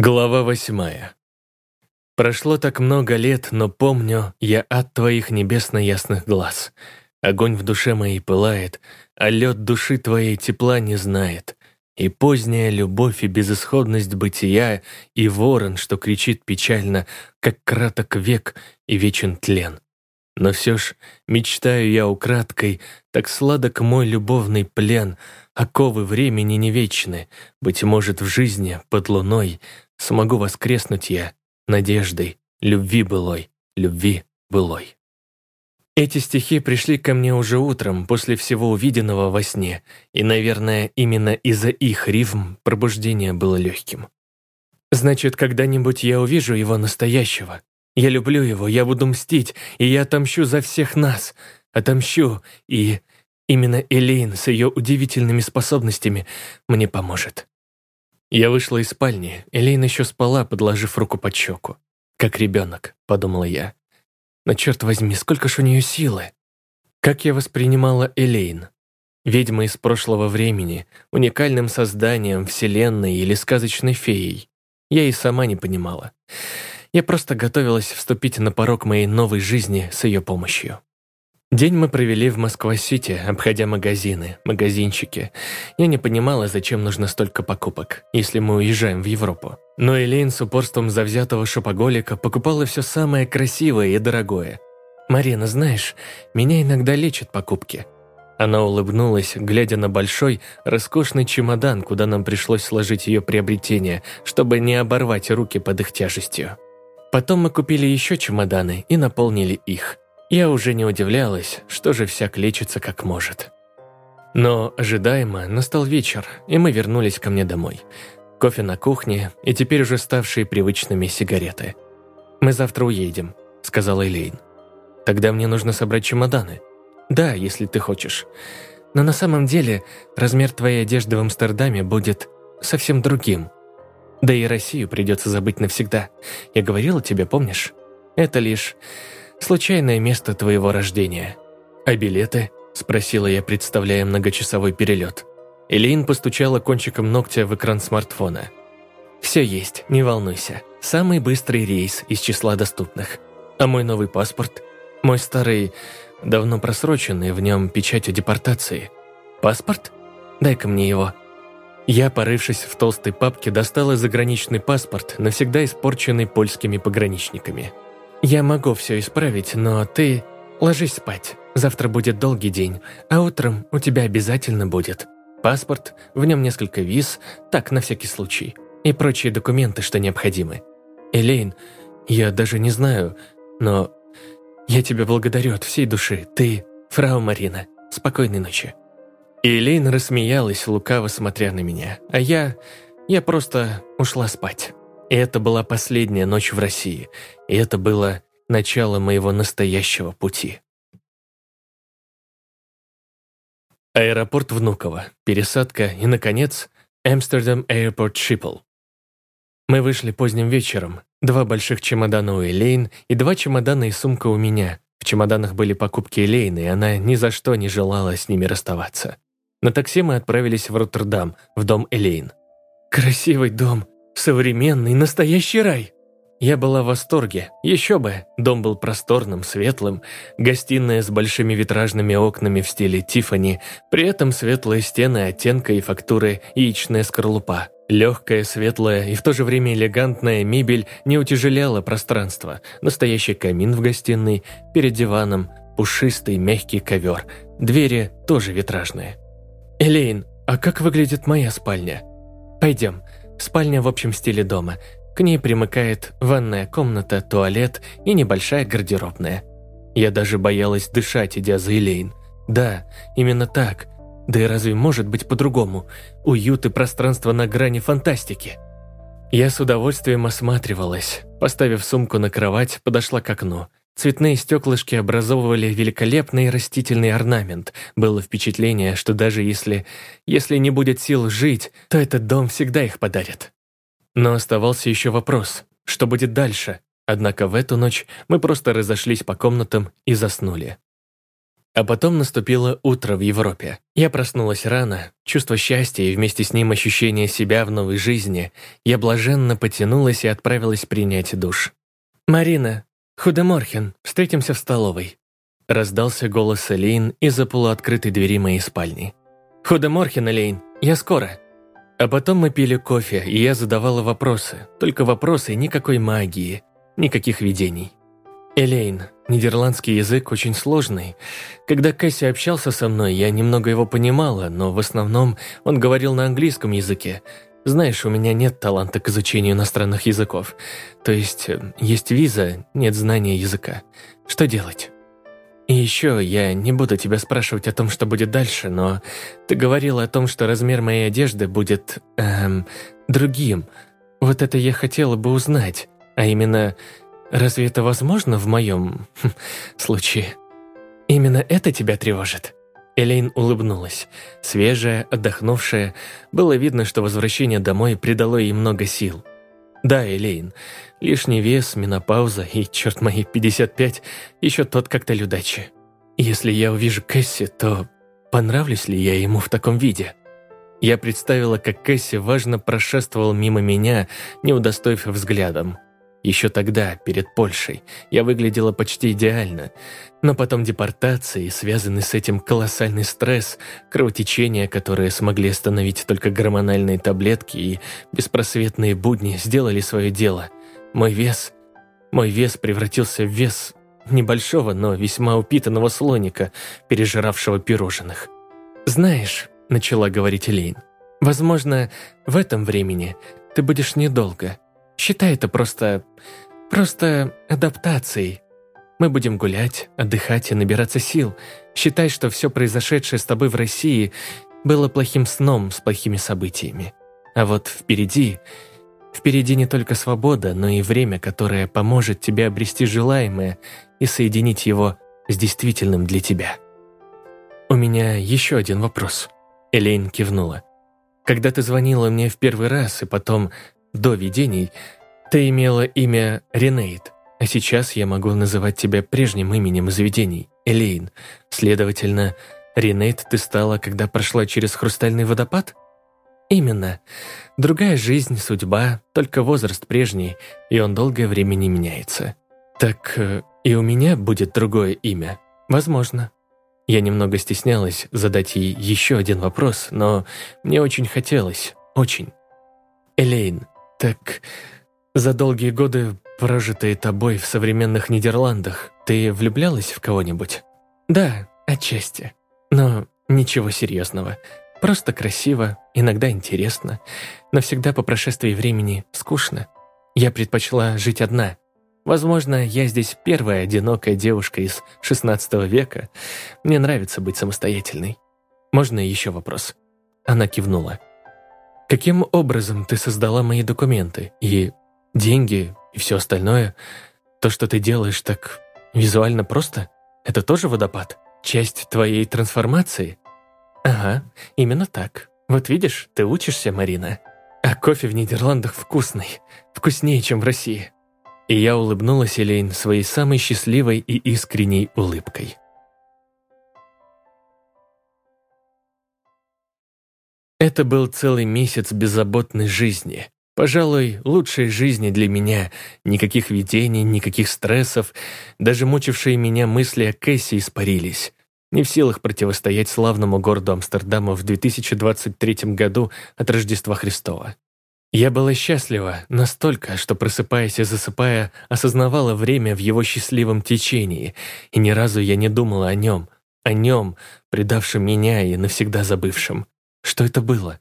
Глава восьмая. Прошло так много лет, но помню я от твоих небесно ясных глаз. Огонь в душе моей пылает, а лед души твоей тепла не знает. И поздняя любовь и безысходность бытия, и ворон, что кричит печально, как краток век и вечен тлен. Но все ж мечтаю я украдкой, так сладок мой любовный плен, оковы времени не вечны, быть может, в жизни под луной Смогу воскреснуть я надеждой, любви былой, любви былой. Эти стихи пришли ко мне уже утром, после всего увиденного во сне, и, наверное, именно из-за их рифм пробуждение было легким. Значит, когда-нибудь я увижу его настоящего. Я люблю его, я буду мстить, и я отомщу за всех нас. Отомщу, и именно Элейн с ее удивительными способностями мне поможет. Я вышла из спальни, Элейн еще спала, подложив руку под щеку. «Как ребенок», — подумала я. «Но черт возьми, сколько ж у нее силы!» Как я воспринимала Элейн? Ведьма из прошлого времени, уникальным созданием, вселенной или сказочной феей. Я и сама не понимала. Я просто готовилась вступить на порог моей новой жизни с ее помощью. День мы провели в Москва-Сити, обходя магазины, магазинчики. Я не понимала, зачем нужно столько покупок, если мы уезжаем в Европу. Но Элейн с упорством завзятого шопоголика покупала все самое красивое и дорогое. «Марина, знаешь, меня иногда лечат покупки». Она улыбнулась, глядя на большой, роскошный чемодан, куда нам пришлось сложить ее приобретение, чтобы не оборвать руки под их тяжестью. Потом мы купили еще чемоданы и наполнили их – я уже не удивлялась, что же всяк лечится как может. Но ожидаемо настал вечер, и мы вернулись ко мне домой. Кофе на кухне и теперь уже ставшие привычными сигареты. «Мы завтра уедем», — сказала Элейн. «Тогда мне нужно собрать чемоданы». «Да, если ты хочешь. Но на самом деле размер твоей одежды в Амстердаме будет совсем другим. Да и Россию придется забыть навсегда. Я говорила тебе, помнишь? Это лишь случайное место твоего рождения. А билеты?» – спросила я, представляя многочасовой перелет. Элейн постучала кончиком ногтя в экран смартфона. «Все есть, не волнуйся. Самый быстрый рейс из числа доступных. А мой новый паспорт? Мой старый, давно просроченный, в нем печать о депортации. Паспорт? Дай-ка мне его». Я, порывшись в толстой папке, достала заграничный паспорт, навсегда испорченный польскими пограничниками. «Я могу все исправить, но ты ложись спать. Завтра будет долгий день, а утром у тебя обязательно будет паспорт, в нем несколько виз, так, на всякий случай, и прочие документы, что необходимы. Элейн, я даже не знаю, но я тебя благодарю от всей души. Ты, фрау Марина, спокойной ночи». Элейн рассмеялась, лукаво смотря на меня, а я... я просто ушла спать. И это была последняя ночь в России, и это было начало моего настоящего пути. Аэропорт Внуково, пересадка и, наконец, Амстердам Airport Schiphol. Мы вышли поздним вечером, два больших чемодана у Элейн и два чемодана и сумка у меня. В чемоданах были покупки Элейн, и она ни за что не желала с ними расставаться. На такси мы отправились в Роттердам, в дом Элейн. «Красивый дом», Современный, настоящий рай. Я была в восторге. Еще бы. Дом был просторным, светлым. Гостиная с большими витражными окнами в стиле Тиффани. При этом светлые стены оттенка и фактуры яичная скорлупа. Легкая, светлая и в то же время элегантная мебель не утяжеляла пространство. Настоящий камин в гостиной, перед диваном, пушистый мягкий ковер. Двери тоже витражные. «Элейн, а как выглядит моя спальня?» «Пойдем, Спальня в общем стиле дома. К ней примыкает ванная комната, туалет и небольшая гардеробная. Я даже боялась дышать, идя за Элейн. Да, именно так. Да и разве может быть по-другому? Уют и пространство на грани фантастики. Я с удовольствием осматривалась. Поставив сумку на кровать, подошла к окну. Цветные стеклышки образовывали великолепный растительный орнамент. Было впечатление, что даже если... если не будет сил жить, то этот дом всегда их подарит. Но оставался еще вопрос, что будет дальше? Однако в эту ночь мы просто разошлись по комнатам и заснули. А потом наступило утро в Европе. Я проснулась рано, чувство счастья и вместе с ним ощущение себя в новой жизни. Я блаженно потянулась и отправилась принять душ. «Марина, Худеморхен, встретимся в столовой», раздался голос Элейн из-за полуоткрытой двери моей спальни. «Худеморхен, Элейн, я скоро». А потом мы пили кофе, и я задавала вопросы. Только вопросы, никакой магии, никаких видений. Элейн, нидерландский язык очень сложный. Когда Кэсси общался со мной, я немного его понимала, но в основном он говорил на английском языке. Знаешь, у меня нет таланта к изучению иностранных языков. То есть, э, есть виза, нет знания языка. Что делать? И еще, я не буду тебя спрашивать о том, что будет дальше, но ты говорила о том, что размер моей одежды будет, эм, другим. Вот это я хотела бы узнать. А именно, Разве это возможно в моем хм, случае? Именно это тебя тревожит?» Элейн улыбнулась. Свежая, отдохнувшая. Было видно, что возвращение домой придало ей много сил. «Да, Элейн, лишний вес, менопауза и, черт мои, 55, еще тот коктейль удачи. Если я увижу Кэсси, то понравлюсь ли я ему в таком виде?» Я представила, как Кэсси важно прошествовал мимо меня, не удостоив взглядом. Еще тогда, перед Польшей, я выглядела почти идеально, но потом депортация и связанный с этим колоссальный стресс, кровотечения, которые смогли остановить только гормональные таблетки и беспросветные будни, сделали свое дело. Мой вес... Мой вес превратился в вес небольшого, но весьма упитанного слоника, пережиравшего пирожных. «Знаешь», — начала говорить Элейн, — «возможно, в этом времени ты будешь недолго». Считай это просто... просто адаптацией. Мы будем гулять, отдыхать и набираться сил. Считай, что все произошедшее с тобой в России было плохим сном с плохими событиями. А вот впереди... Впереди не только свобода, но и время, которое поможет тебе обрести желаемое и соединить его с действительным для тебя. «У меня еще один вопрос», — Элейн кивнула. «Когда ты звонила мне в первый раз и потом до видений ты имела имя Ренейд, а сейчас я могу называть тебя прежним именем из видений, Элейн. Следовательно, Ренейд ты стала, когда прошла через хрустальный водопад? Именно. Другая жизнь, судьба, только возраст прежний, и он долгое время не меняется. Так э, и у меня будет другое имя? Возможно. Я немного стеснялась задать ей еще один вопрос, но мне очень хотелось, очень. Элейн, так за долгие годы, прожитые тобой в современных Нидерландах, ты влюблялась в кого-нибудь? Да, отчасти. Но ничего серьезного. Просто красиво, иногда интересно, но всегда по прошествии времени скучно. Я предпочла жить одна. Возможно, я здесь первая одинокая девушка из 16 века. Мне нравится быть самостоятельной. Можно еще вопрос? Она кивнула. Каким образом ты создала мои документы? И деньги и все остальное, то, что ты делаешь так визуально просто, это тоже водопад? Часть твоей трансформации? Ага, именно так. Вот видишь, ты учишься, Марина. А кофе в Нидерландах вкусный. Вкуснее, чем в России. И я улыбнулась Элейн своей самой счастливой и искренней улыбкой. Это был целый месяц беззаботной жизни. Пожалуй, лучшей жизни для меня. Никаких видений, никаких стрессов. Даже мучившие меня мысли о Кэсси испарились. Не в силах противостоять славному городу Амстердама в 2023 году от Рождества Христова. Я была счастлива настолько, что, просыпаясь и засыпая, осознавала время в его счастливом течении, и ни разу я не думала о нем, о нем, предавшем меня и навсегда забывшем. Что это было?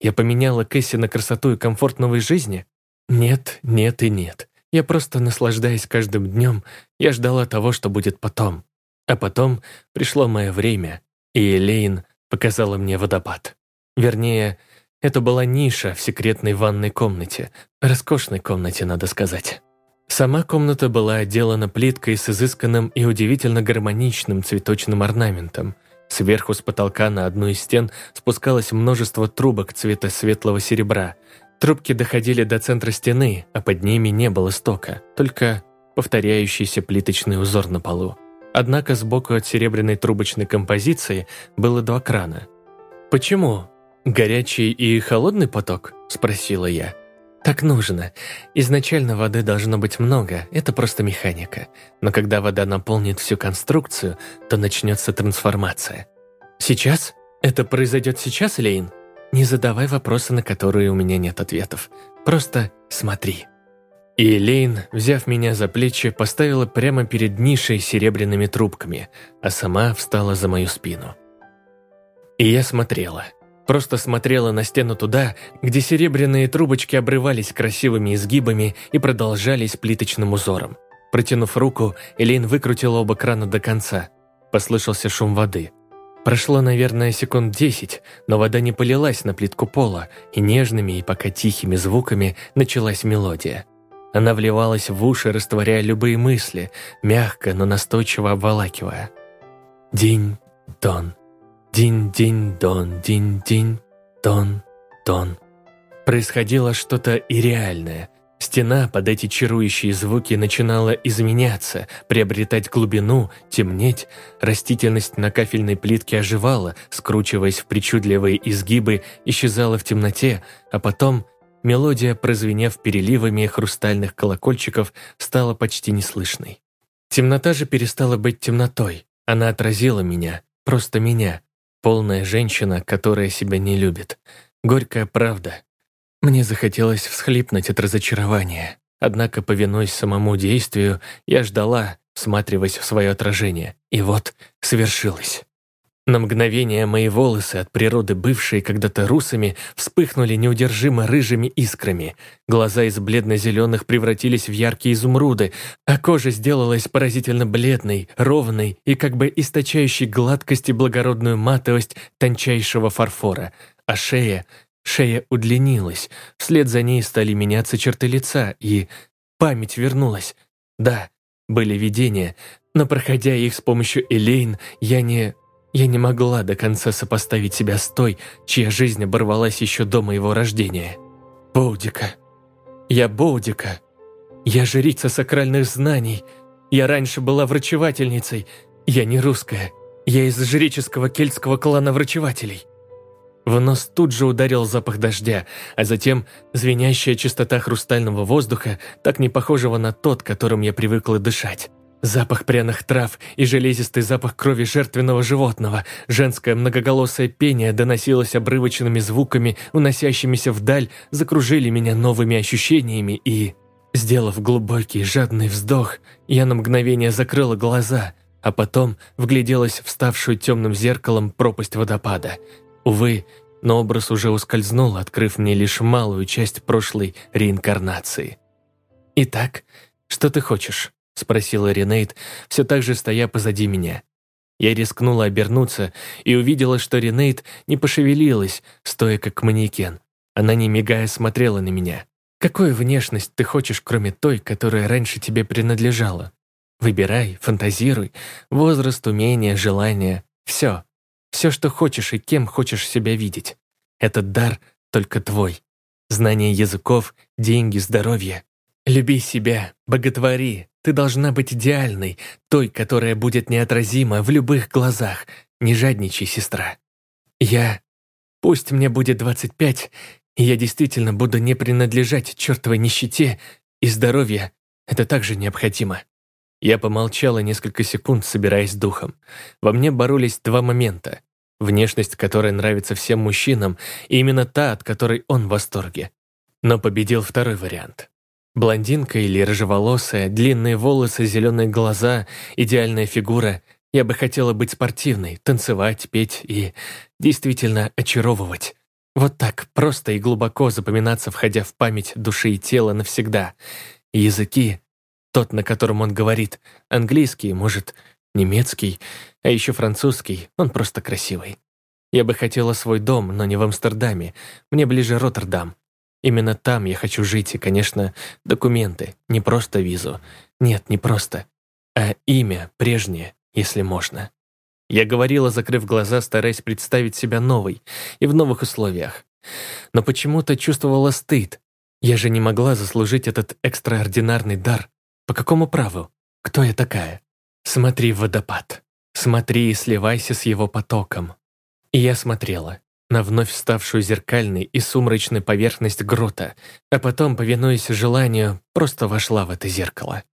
Я поменяла Кэсси на красоту и комфорт новой жизни? Нет, нет и нет. Я просто, наслаждаясь каждым днем, я ждала того, что будет потом. А потом пришло мое время, и Элейн показала мне водопад. Вернее, это была ниша в секретной ванной комнате, роскошной комнате, надо сказать. Сама комната была отделана плиткой с изысканным и удивительно гармоничным цветочным орнаментом, Сверху с потолка на одну из стен спускалось множество трубок цвета светлого серебра. Трубки доходили до центра стены, а под ними не было стока, только повторяющийся плиточный узор на полу. Однако сбоку от серебряной трубочной композиции было два крана. «Почему? Горячий и холодный поток?» – спросила я. «Так нужно. Изначально воды должно быть много, это просто механика. Но когда вода наполнит всю конструкцию, то начнется трансформация. Сейчас? Это произойдет сейчас, Лейн? Не задавай вопросы, на которые у меня нет ответов. Просто смотри». И Лейн, взяв меня за плечи, поставила прямо перед нишей серебряными трубками, а сама встала за мою спину. И я смотрела. Просто смотрела на стену туда, где серебряные трубочки обрывались красивыми изгибами и продолжались плиточным узором. Протянув руку, Элейн выкрутила оба крана до конца. Послышался шум воды. Прошло, наверное, секунд десять, но вода не полилась на плитку пола, и нежными и пока тихими звуками началась мелодия – она вливалась в уши, растворяя любые мысли, мягко, но настойчиво обволакивая. Динь-дон, динь-динь-дон, динь-динь-дон, дон. Происходило что-то ирреальное. Стена под эти чарующие звуки начинала изменяться, приобретать глубину, темнеть. Растительность на кафельной плитке оживала, скручиваясь в причудливые изгибы, исчезала в темноте, а потом Мелодия, прозвенев переливами хрустальных колокольчиков, стала почти неслышной. Темнота же перестала быть темнотой. Она отразила меня, просто меня. Полная женщина, которая себя не любит. Горькая правда. Мне захотелось всхлипнуть от разочарования. Однако, повинуясь самому действию, я ждала, всматриваясь в свое отражение. И вот свершилось. На мгновение мои волосы, от природы бывшие когда-то русами, вспыхнули неудержимо рыжими искрами. Глаза из бледно-зеленых превратились в яркие изумруды, а кожа сделалась поразительно бледной, ровной и как бы источающей гладкость и благородную матовость тончайшего фарфора. А шея... Шея удлинилась, вслед за ней стали меняться черты лица, и... Память вернулась. Да, были видения, но проходя их с помощью Элейн, я не я не могла до конца сопоставить себя с той, чья жизнь оборвалась еще до моего рождения. Боудика. Я Боудика. Я жрица сакральных знаний. Я раньше была врачевательницей. Я не русская. Я из жреческого кельтского клана врачевателей. В нос тут же ударил запах дождя, а затем звенящая чистота хрустального воздуха, так не похожего на тот, которым я привыкла дышать. Запах пряных трав и железистый запах крови жертвенного животного, женское многоголосое пение доносилось обрывочными звуками, уносящимися вдаль, закружили меня новыми ощущениями и... Сделав глубокий жадный вздох, я на мгновение закрыла глаза, а потом вгляделась в ставшую темным зеркалом пропасть водопада. Увы, но образ уже ускользнул, открыв мне лишь малую часть прошлой реинкарнации. «Итак, что ты хочешь?» — спросила Ренейт, все так же стоя позади меня. Я рискнула обернуться и увидела, что Ренейт не пошевелилась, стоя как манекен. Она, не мигая, смотрела на меня. «Какую внешность ты хочешь, кроме той, которая раньше тебе принадлежала? Выбирай, фантазируй. Возраст, умения, желания. Все. Все, что хочешь и кем хочешь себя видеть. Этот дар только твой. Знание языков, деньги, здоровье. Люби себя, боготвори, ты должна быть идеальной, той, которая будет неотразима в любых глазах. Не жадничай, сестра. Я... Пусть мне будет 25, и я действительно буду не принадлежать чертовой нищете, и здоровье — это также необходимо. Я помолчала несколько секунд, собираясь духом. Во мне боролись два момента. Внешность, которая нравится всем мужчинам, и именно та, от которой он в восторге. Но победил второй вариант. Блондинка или рыжеволосая, длинные волосы, зеленые глаза, идеальная фигура. Я бы хотела быть спортивной, танцевать, петь и действительно очаровывать. Вот так, просто и глубоко запоминаться, входя в память души и тела навсегда. языки, тот, на котором он говорит, английский, может, немецкий, а еще французский, он просто красивый. Я бы хотела свой дом, но не в Амстердаме, мне ближе Роттердам. Именно там я хочу жить, и, конечно, документы, не просто визу. Нет, не просто. А имя прежнее, если можно. Я говорила, закрыв глаза, стараясь представить себя новой и в новых условиях. Но почему-то чувствовала стыд. Я же не могла заслужить этот экстраординарный дар. По какому праву? Кто я такая? Смотри в водопад. Смотри и сливайся с его потоком. И я смотрела на вновь ставшую зеркальной и сумрачной поверхность грота, а потом, повинуясь желанию, просто вошла в это зеркало.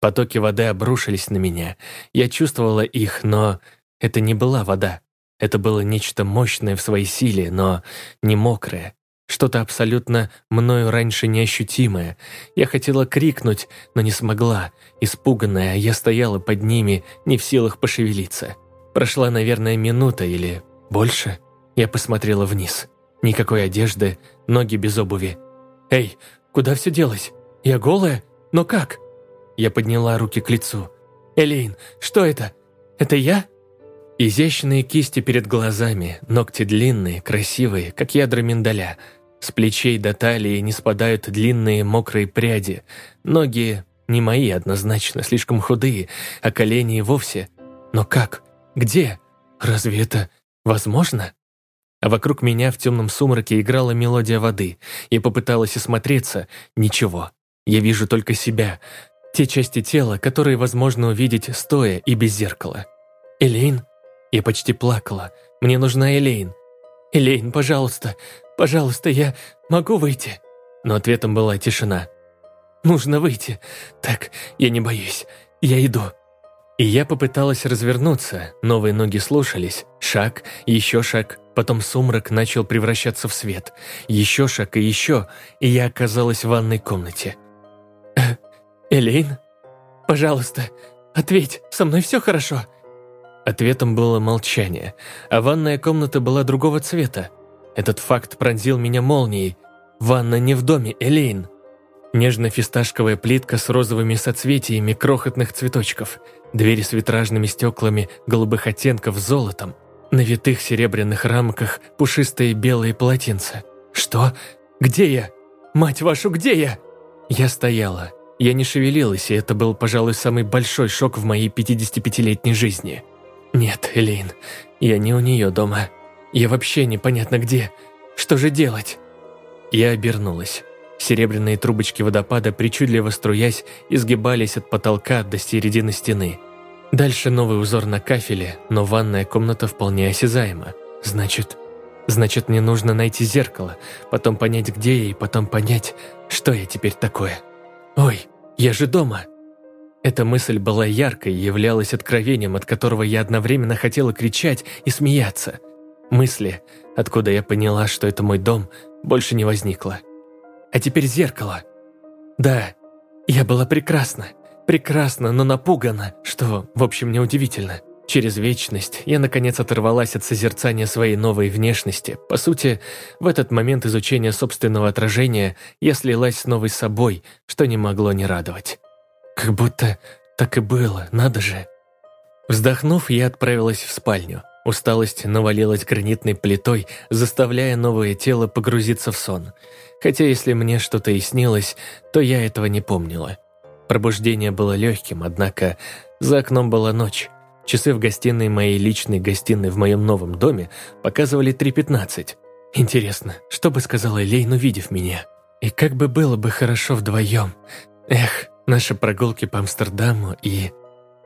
Потоки воды обрушились на меня. Я чувствовала их, но это не была вода. Это было нечто мощное в своей силе, но не мокрое. Что-то абсолютно мною раньше неощутимое. Я хотела крикнуть, но не смогла. Испуганная, я стояла под ними, не в силах пошевелиться. Прошла, наверное, минута или больше. Я посмотрела вниз. Никакой одежды, ноги без обуви. «Эй, куда все делось? Я голая? Но как?» Я подняла руки к лицу. «Элейн, что это? Это я?» Изящные кисти перед глазами, ногти длинные, красивые, как ядра миндаля. С плечей до талии не спадают длинные мокрые пряди. Ноги не мои однозначно, слишком худые, а колени вовсе. Но как? Где? Разве это возможно? А вокруг меня в темном сумраке играла мелодия воды. Я попыталась осмотреться. Ничего. Я вижу только себя. Те части тела, которые возможно увидеть стоя и без зеркала. Элейн? Я почти плакала. Мне нужна Элейн. Элейн, пожалуйста, пожалуйста, я могу выйти? Но ответом была тишина. Нужно выйти. Так, я не боюсь. Я иду. И я попыталась развернуться, новые ноги слушались. Шаг, еще шаг, потом сумрак начал превращаться в свет. Еще шаг и еще, и я оказалась в ванной комнате. «Э, «Элейн, пожалуйста, ответь, со мной все хорошо?» Ответом было молчание, а ванная комната была другого цвета. Этот факт пронзил меня молнией. Ванна не в доме, Элейн. Нежно-фисташковая плитка с розовыми соцветиями крохотных цветочков, двери с витражными стеклами голубых оттенков с золотом, на витых серебряных рамках пушистые белые полотенца. Что? Где я? Мать вашу, где я? Я стояла. Я не шевелилась, и это был, пожалуй, самый большой шок в моей 55-летней жизни. Нет, Элейн, я не у нее дома. Я вообще непонятно где. Что же делать? Я обернулась. Серебряные трубочки водопада, причудливо струясь, изгибались от потолка до середины стены. Дальше новый узор на кафеле, но ванная комната вполне осязаема. Значит, значит мне нужно найти зеркало, потом понять, где я, и потом понять, что я теперь такое. Ой, я же дома. Эта мысль была яркой и являлась откровением, от которого я одновременно хотела кричать и смеяться. Мысли, откуда я поняла, что это мой дом, больше не возникло. А теперь зеркало. Да, я была прекрасна. Прекрасна, но напугана, что, в общем, неудивительно. Через вечность я, наконец, оторвалась от созерцания своей новой внешности. По сути, в этот момент изучения собственного отражения я слилась с новой собой, что не могло не радовать. Как будто так и было, надо же. Вздохнув, я отправилась в спальню. Усталость навалилась гранитной плитой, заставляя новое тело погрузиться в сон. Хотя если мне что-то и снилось, то я этого не помнила. Пробуждение было легким, однако за окном была ночь. Часы в гостиной моей личной гостиной в моем новом доме показывали 3.15. Интересно, что бы сказала Лейн, увидев меня? И как бы было бы хорошо вдвоем. Эх, наши прогулки по Амстердаму и...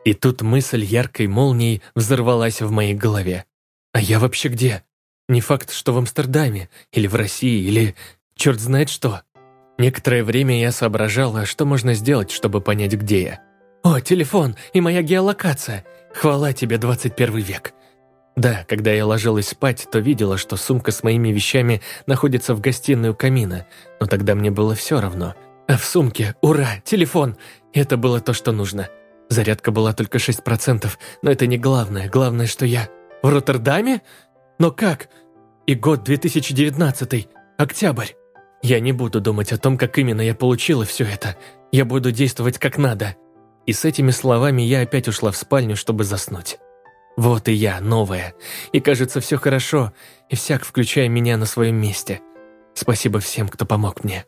И тут мысль яркой молнией взорвалась в моей голове. А я вообще где? Не факт, что в Амстердаме, или в России, или черт знает что. Некоторое время я соображала, что можно сделать, чтобы понять, где я. «О, телефон и моя геолокация! Хвала тебе, 21 век!» Да, когда я ложилась спать, то видела, что сумка с моими вещами находится в гостиной у камина, но тогда мне было все равно. А в сумке, ура, телефон! Это было то, что нужно. Зарядка была только 6%, но это не главное. Главное, что я... В Роттердаме? Но как? И год 2019, октябрь. Я не буду думать о том, как именно я получила все это. Я буду действовать как надо. И с этими словами я опять ушла в спальню, чтобы заснуть. Вот и я, новая. И кажется, все хорошо, и всяк, включая меня на своем месте. Спасибо всем, кто помог мне.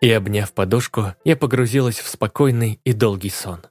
И обняв подушку, я погрузилась в спокойный и долгий сон.